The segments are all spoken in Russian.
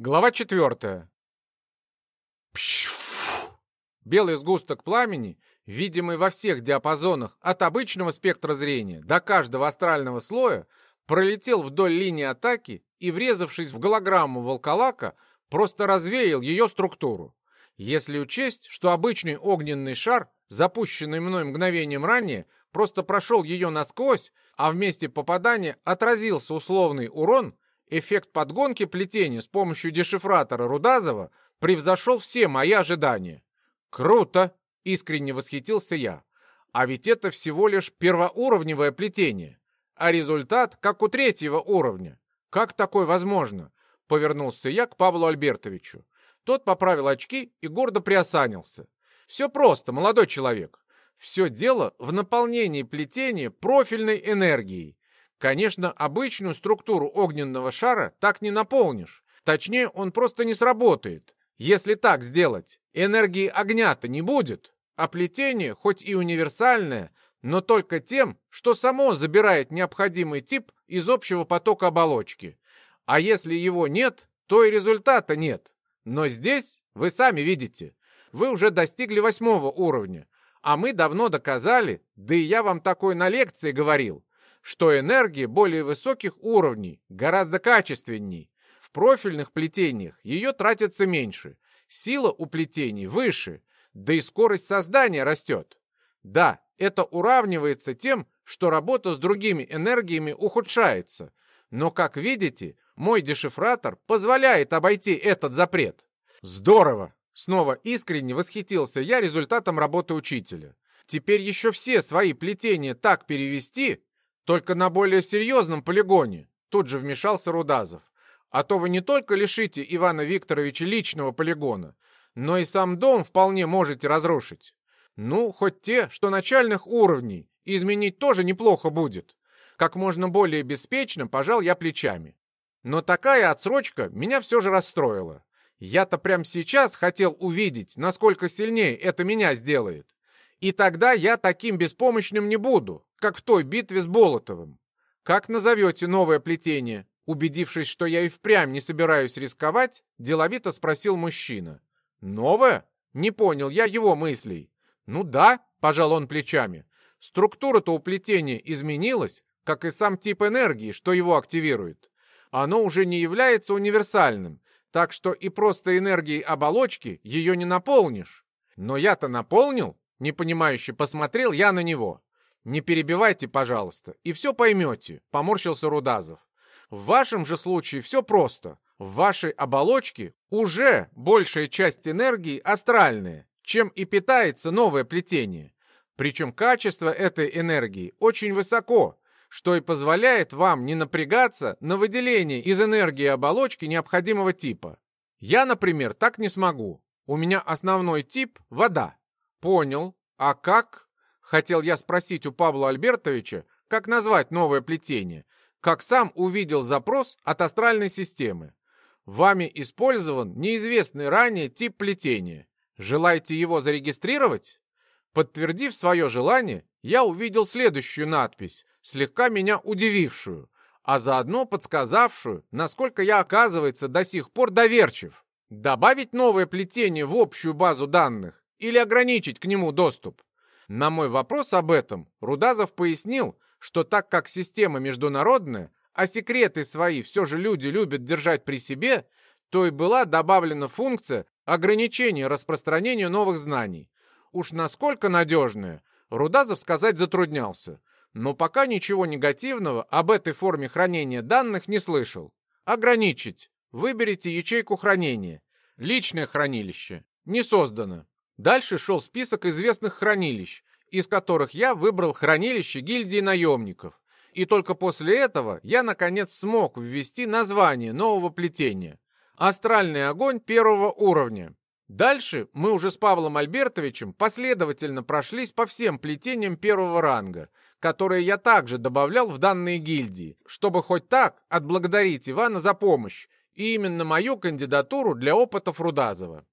Глава четвертая. Белый сгусток пламени, видимый во всех диапазонах от обычного спектра зрения до каждого астрального слоя, пролетел вдоль линии атаки и, врезавшись в голограмму волколака, просто развеял ее структуру. Если учесть, что обычный огненный шар, запущенный мной мгновением ранее, просто прошел ее насквозь, а в месте попадания отразился условный урон – Эффект подгонки плетения с помощью дешифратора Рудазова превзошел все мои ожидания. «Круто!» — искренне восхитился я. «А ведь это всего лишь первоуровневое плетение, а результат как у третьего уровня. Как такое возможно?» — повернулся я к Павлу Альбертовичу. Тот поправил очки и гордо приосанился. «Все просто, молодой человек. Все дело в наполнении плетения профильной энергией. Конечно, обычную структуру огненного шара так не наполнишь. Точнее, он просто не сработает. Если так сделать, энергии огня-то не будет. А плетение, хоть и универсальное, но только тем, что само забирает необходимый тип из общего потока оболочки. А если его нет, то и результата нет. Но здесь, вы сами видите, вы уже достигли восьмого уровня. А мы давно доказали, да и я вам такой на лекции говорил, что энергия более высоких уровней гораздо качественней. В профильных плетениях ее тратится меньше, сила у плетений выше, да и скорость создания растет. Да, это уравнивается тем, что работа с другими энергиями ухудшается, но, как видите, мой дешифратор позволяет обойти этот запрет. Здорово! Снова искренне восхитился я результатом работы учителя. Теперь еще все свои плетения так перевести, только на более серьезном полигоне, тут же вмешался Рудазов. А то вы не только лишите Ивана Викторовича личного полигона, но и сам дом вполне можете разрушить. Ну, хоть те, что начальных уровней, изменить тоже неплохо будет. Как можно более беспечно пожал я плечами. Но такая отсрочка меня все же расстроила. Я-то прямо сейчас хотел увидеть, насколько сильнее это меня сделает. И тогда я таким беспомощным не буду, как в той битве с Болотовым. Как назовете новое плетение? Убедившись, что я и впрямь не собираюсь рисковать, деловито спросил мужчина. Новое? Не понял я его мыслей. Ну да, пожал он плечами. Структура-то у плетения изменилась, как и сам тип энергии, что его активирует. Оно уже не является универсальным, так что и просто энергией оболочки ее не наполнишь. Но я-то наполнил, непонимающе посмотрел я на него. «Не перебивайте, пожалуйста, и все поймете», — поморщился Рудазов. «В вашем же случае все просто. В вашей оболочке уже большая часть энергии астральная, чем и питается новое плетение. Причем качество этой энергии очень высоко, что и позволяет вам не напрягаться на выделение из энергии оболочки необходимого типа. Я, например, так не смогу. У меня основной тип – вода. Понял. А как? Хотел я спросить у Павла Альбертовича, как назвать новое плетение, как сам увидел запрос от астральной системы. Вами использован неизвестный ранее тип плетения. Желаете его зарегистрировать? Подтвердив свое желание, я увидел следующую надпись, слегка меня удивившую, а заодно подсказавшую, насколько я, оказывается, до сих пор доверчив. Добавить новое плетение в общую базу данных или ограничить к нему доступ? На мой вопрос об этом Рудазов пояснил, что так как система международная, а секреты свои все же люди любят держать при себе, то и была добавлена функция ограничения распространения новых знаний. Уж насколько надежная, Рудазов сказать затруднялся, но пока ничего негативного об этой форме хранения данных не слышал. Ограничить. Выберите ячейку хранения. Личное хранилище. Не создано. Дальше шел список известных хранилищ, из которых я выбрал хранилище гильдии наемников. И только после этого я, наконец, смог ввести название нового плетения. Астральный огонь первого уровня. Дальше мы уже с Павлом Альбертовичем последовательно прошлись по всем плетениям первого ранга, которые я также добавлял в данные гильдии, чтобы хоть так отблагодарить Ивана за помощь и именно мою кандидатуру для опытов Рудазова.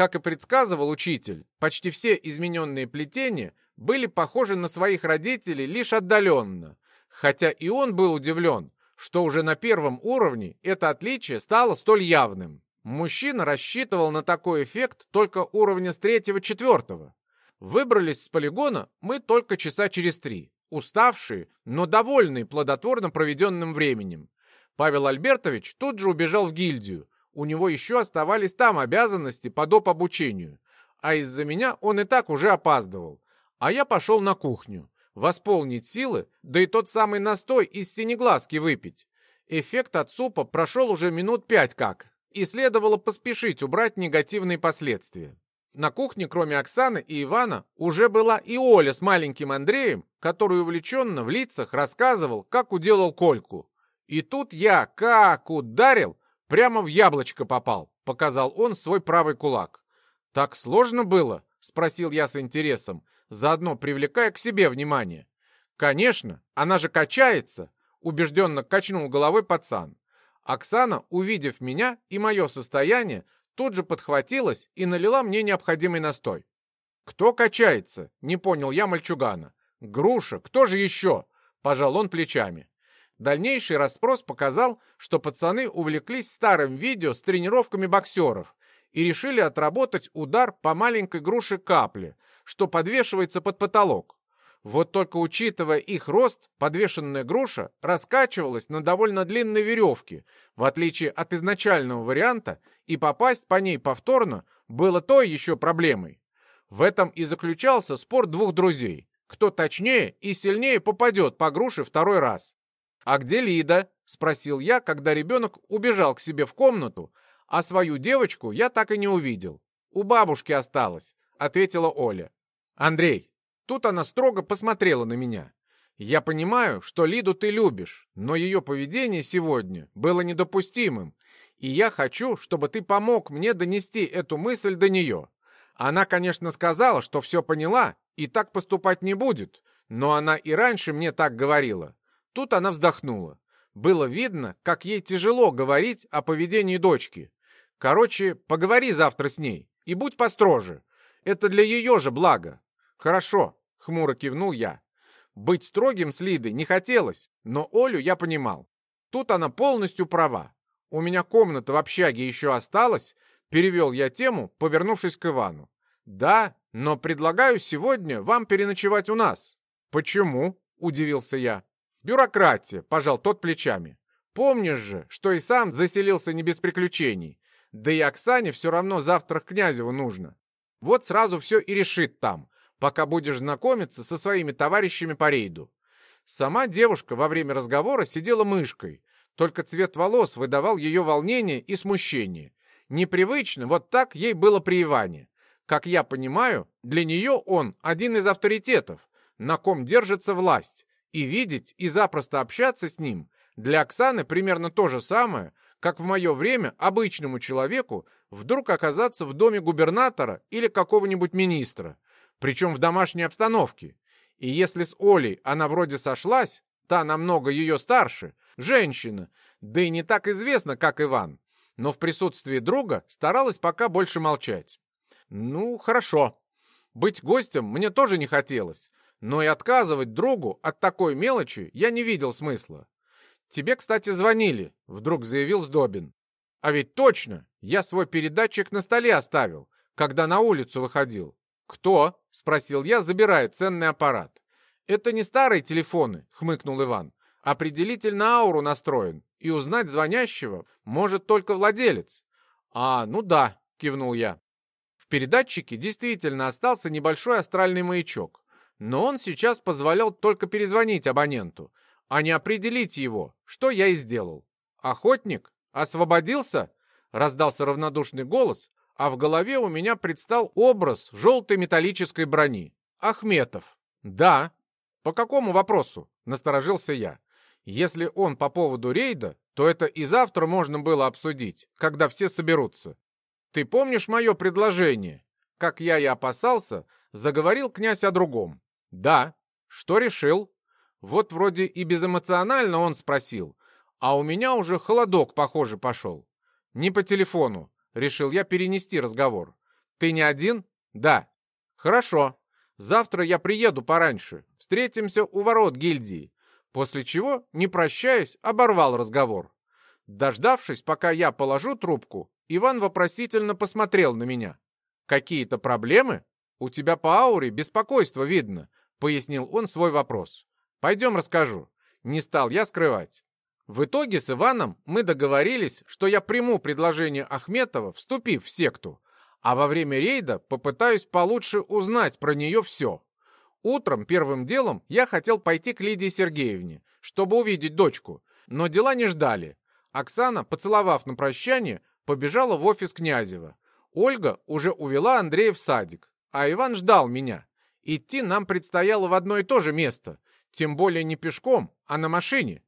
Как и предсказывал учитель, почти все измененные плетения были похожи на своих родителей лишь отдаленно, хотя и он был удивлен, что уже на первом уровне это отличие стало столь явным. Мужчина рассчитывал на такой эффект только уровня с третьего-четвертого. Выбрались с полигона мы только часа через три, уставшие, но довольные плодотворно проведенным временем. Павел Альбертович тут же убежал в гильдию. У него еще оставались там обязанности по доп. обучению. А из-за меня он и так уже опаздывал. А я пошел на кухню. Восполнить силы, да и тот самый настой из синеглазки выпить. Эффект от супа прошел уже минут пять как, и следовало поспешить убрать негативные последствия. На кухне, кроме Оксаны и Ивана, уже была и Оля с маленьким Андреем, который увлеченно в лицах рассказывал, как уделал Кольку. И тут я как ударил, прямо в яблочко попал, показал он свой правый кулак. «Так сложно было?» — спросил я с интересом, заодно привлекая к себе внимание. «Конечно, она же качается!» — убежденно качнул головой пацан. Оксана, увидев меня и мое состояние, тут же подхватилась и налила мне необходимый настой. «Кто качается?» — не понял я мальчугана. «Груша, кто же еще?» — пожал он плечами. Дальнейший расспрос показал, что пацаны увлеклись старым видео с тренировками боксеров и решили отработать удар по маленькой груше капли, что подвешивается под потолок. Вот только учитывая их рост, подвешенная груша раскачивалась на довольно длинной веревке, в отличие от изначального варианта, и попасть по ней повторно было той еще проблемой. В этом и заключался спор двух друзей. Кто точнее и сильнее попадет по груше второй раз. «А где Лида?» — спросил я, когда ребенок убежал к себе в комнату, а свою девочку я так и не увидел. «У бабушки осталась», — ответила Оля. «Андрей, Тут она строго посмотрела на меня. «Я понимаю, что Лиду ты любишь, но ее поведение сегодня было недопустимым, и я хочу, чтобы ты помог мне донести эту мысль до нее. Она, конечно, сказала, что все поняла и так поступать не будет, но она и раньше мне так говорила». Тут она вздохнула. Было видно, как ей тяжело говорить о поведении дочки. Короче, поговори завтра с ней и будь построже. Это для ее же блага. Хорошо, — хмуро кивнул я. Быть строгим с Лидой не хотелось, но Олю я понимал. Тут она полностью права. У меня комната в общаге еще осталась, перевел я тему, повернувшись к Ивану. Да, но предлагаю сегодня вам переночевать у нас. Почему? Удивился я. Бюрократия, пожал тот плечами. Помнишь же, что и сам заселился не без приключений. Да и Оксане все равно завтра к Князеву нужно. Вот сразу все и решит там пока будешь знакомиться со своими товарищами по рейду. Сама девушка во время разговора сидела мышкой, только цвет волос выдавал ее волнение и смущение. Непривычно, вот так ей было при Иване. Как я понимаю, для нее он один из авторитетов, на ком держится власть, и видеть и запросто общаться с ним для Оксаны примерно то же самое, как в мое время обычному человеку вдруг оказаться в доме губернатора или какого-нибудь министра причем в домашней обстановке. И если с Олей она вроде сошлась, та намного ее старше, женщина, да и не так известна, как Иван, но в присутствии друга старалась пока больше молчать. Ну, хорошо. Быть гостем мне тоже не хотелось, но и отказывать другу от такой мелочи я не видел смысла. «Тебе, кстати, звонили», — вдруг заявил Сдобин. «А ведь точно, я свой передатчик на столе оставил, когда на улицу выходил. «Кто?» — спросил я, забирая ценный аппарат. «Это не старые телефоны», — хмыкнул Иван. «Определитель на ауру настроен, и узнать звонящего может только владелец». «А, ну да», — кивнул я. В передатчике действительно остался небольшой астральный маячок, но он сейчас позволял только перезвонить абоненту, а не определить его, что я и сделал. «Охотник? Освободился?» — раздался равнодушный голос, а в голове у меня предстал образ желтой металлической брони. Ахметов. Да. По какому вопросу? Насторожился я. Если он по поводу рейда, то это и завтра можно было обсудить, когда все соберутся. Ты помнишь мое предложение? Как я и опасался, заговорил князь о другом. Да. Что решил? Вот вроде и безэмоционально он спросил, а у меня уже холодок, похоже, пошел. Не по телефону, Решил я перенести разговор. «Ты не один?» «Да». «Хорошо. Завтра я приеду пораньше. Встретимся у ворот гильдии». После чего, не прощаясь, оборвал разговор. Дождавшись, пока я положу трубку, Иван вопросительно посмотрел на меня. «Какие-то проблемы? У тебя по ауре беспокойство видно», — пояснил он свой вопрос. «Пойдем расскажу». Не стал я скрывать. В итоге с Иваном мы договорились, что я приму предложение Ахметова, вступив в секту, а во время рейда попытаюсь получше узнать про нее все. Утром первым делом я хотел пойти к Лидии Сергеевне, чтобы увидеть дочку, но дела не ждали. Оксана, поцеловав на прощание, побежала в офис Князева. Ольга уже увела Андрея в садик, а Иван ждал меня. Идти нам предстояло в одно и то же место, тем более не пешком, а на машине.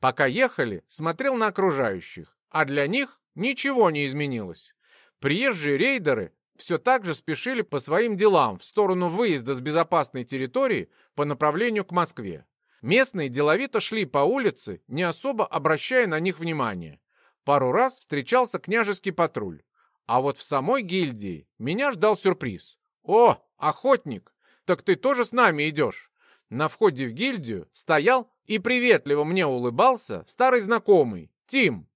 Пока ехали, смотрел на окружающих, а для них ничего не изменилось. Приезжие рейдеры все так же спешили по своим делам в сторону выезда с безопасной территории по направлению к Москве. Местные деловито шли по улице, не особо обращая на них внимания. Пару раз встречался княжеский патруль. А вот в самой гильдии меня ждал сюрприз. «О, охотник! Так ты тоже с нами идешь?» На входе в гильдию стоял и приветливо мне улыбался старый знакомый, Тим.